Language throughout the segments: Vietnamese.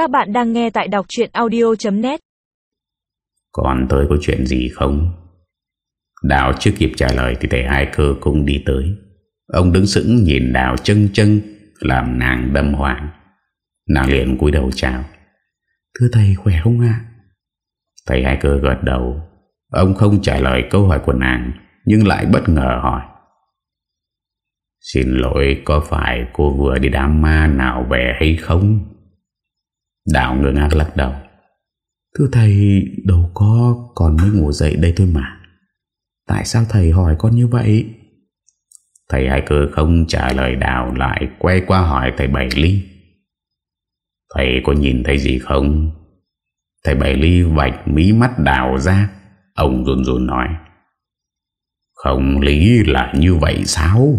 Các bạn đang nghe tại đọc chuyện audio.net Còn tới có chuyện gì không? Đào chưa kịp trả lời thì thầy hai cơ cũng đi tới. Ông đứng sững nhìn Đào chân chân làm nàng đâm hoàng. Nàng liền cúi đầu chào. Thưa thầy khỏe không ạ? Thầy hai cơ gật đầu. Ông không trả lời câu hỏi của nàng nhưng lại bất ngờ hỏi. Xin lỗi có phải cô vừa đi đám ma nào về hay không? Đào ngơ ngác lắc đầu. Thưa thầy, đâu có, còn mới ngủ dậy đây thôi mà. Tại sao thầy hỏi con như vậy? Thầy hai cơ không trả lời đào lại quay qua hỏi thầy Bảy Ly. Thầy có nhìn thấy gì không? Thầy Bảy Ly vạch mí mắt đào ra. Ông run run nói. Không lý là như vậy sao?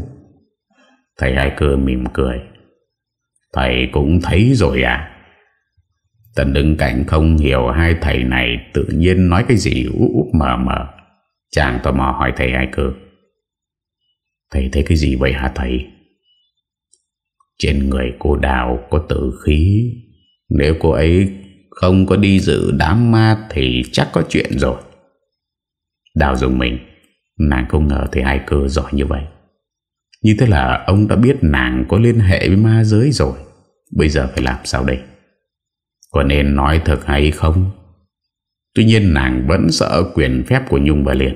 Thầy hai cơ mỉm cười. Thầy cũng thấy rồi à? Tần đứng cạnh không hiểu hai thầy này tự nhiên nói cái gì úp úp mờ mờ. Chàng tò mò hỏi thầy hai cơ. Thầy thấy cái gì vậy hả thầy? Trên người cô Đào có tử khí. Nếu cô ấy không có đi dự đám ma thì chắc có chuyện rồi. Đào dùng mình. Nàng không ngờ thầy hai cơ giỏi như vậy. Như thế là ông đã biết nàng có liên hệ với ma giới rồi. Bây giờ phải làm sao đây? Có nên nói thật hay không? Tuy nhiên nàng vẫn sợ quyền phép của Nhung và Liên.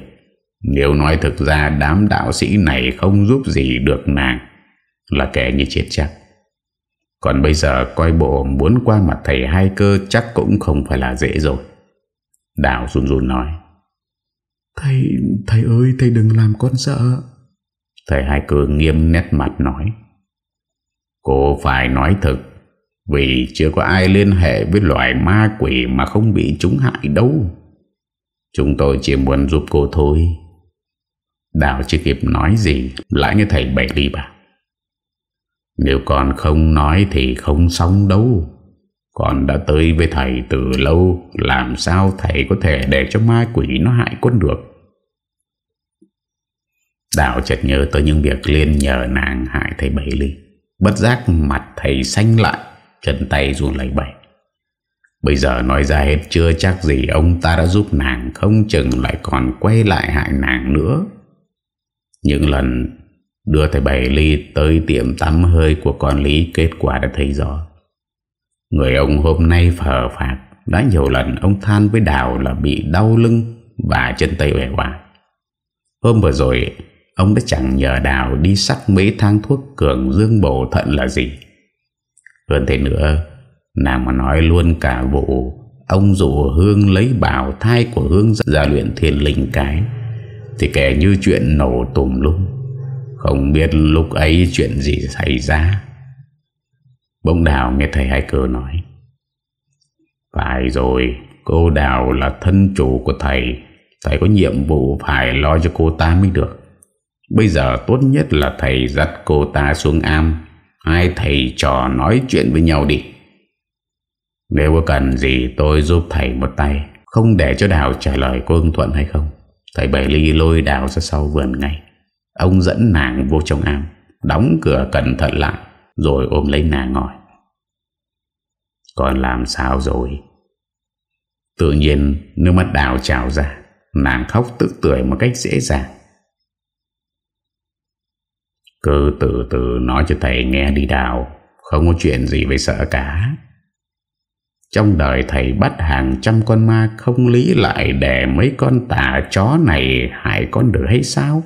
Nếu nói thực ra đám đạo sĩ này không giúp gì được nàng là kẻ như chết chắc. Còn bây giờ coi bộ muốn qua mặt thầy hai cơ chắc cũng không phải là dễ rồi. Đào run run nói. Thầy, thầy ơi, thầy đừng làm con sợ. Thầy hai cơ nghiêm nét mặt nói. Cô phải nói thật vì chưa có ai liên hệ với loài ma quỷ mà không bị chúng hại đâu. Chúng tôi chỉ muốn giúp cô thôi. Đào chưa kịp nói gì, Lại như thầy bảy ly bà. Nếu con không nói Thì không xong đâu. Con đã tới với thầy từ lâu, Làm sao thầy có thể Để cho ma quỷ nó hại con được? Đào chợt nhớ tới những việc Liên nhờ nàng hại thầy bảy ly. Bất giác mặt thầy xanh lại. Chân tay run lấy bẩy Bây giờ nói ra hết chưa chắc gì Ông ta đã giúp nàng Không chừng lại còn quay lại hại nàng nữa những lần đưa thầy Bảy Ly tới tiệm tắm hơi của con Lý, kết quả đã thấy rõ. Người ông hôm nay phở phạt đã nhiều lần ông than với Đào là bị đau lưng và chân tay bẻ quả. Hôm vừa rồi, ông đã chẳng nhờ Đào đi sắc mấy thang thuốc cường dương bổ thận là gì. Hơn thế nữa, nàng mà nói luôn cả vụ ông rủ Hương lấy bảo thai của Hương ra luyện thiên linh cái thì kể như chuyện nổ tùm lum. Không biết lúc ấy chuyện gì xảy ra. Bông Đào nghe thầy hai cơ nói Phải rồi Cô Đào là thân chủ của thầy Thầy có nhiệm vụ phải lo cho cô ta mới được. Bây giờ tốt nhất là thầy dắt cô ta xuống am. Hai thầy trò nói chuyện với nhau đi. Nếu có cần gì tôi giúp thầy một tay, Không để cho Đào trả lời cô ưng thuận hay không, Thầy Bảy Ly lôi đào ra sau vườn ngay. Ông dẫn nàng vô trong am Đóng cửa cẩn thận lại, Rồi ôm lấy nàng ngồi. Còn làm sao rồi? Tự nhiên, Nước mắt đào trào ra, Nàng khóc tức tưởi một cách dễ dàng. Cứ từ từ nói cho thầy nghe đi đào, Không có chuyện gì phải sợ cả trong đời thầy bắt hàng trăm con ma không lý lại để mấy con tà chó này hại con được hay sao?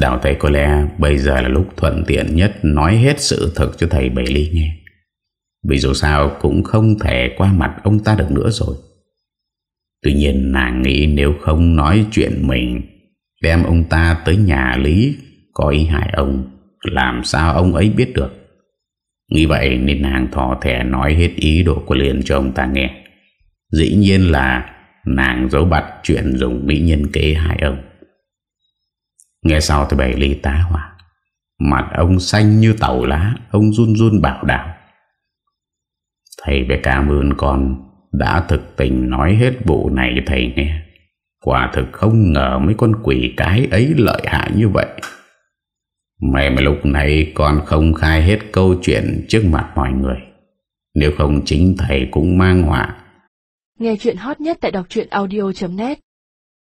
đào thầy có lẽ bây giờ là lúc thuận tiện nhất nói hết sự thật cho thầy Bảy Ly nghe. Vì dù sao cũng không thể qua mặt ông ta được nữa rồi. Tuy nhiên nàng nghĩ nếu không nói chuyện mình đem ông ta tới nhà Lý có ý hại ông, làm sao ông ấy biết được? Nghĩ vậy nên nàng thỏ thẻ nói hết ý đồ của liền cho ông ta nghe. Dĩ nhiên là nàng giấu bặt chuyện dùng mỹ nhân kế hại ông. Nghe sau thì bảy ly tá hỏa. Mặt ông xanh như tàu lá, ông run run bảo đảo Thầy phải cảm ơn con đã thực tình nói hết vụ này cho thầy nghe. Quả thực không ngờ mấy con quỷ cái ấy lợi hại như vậy. May mà lúc này con không khai hết câu chuyện trước mặt mọi người. Nếu không chính thầy cũng mang họa. Nghe chuyện hot nhất tại đọc audio.net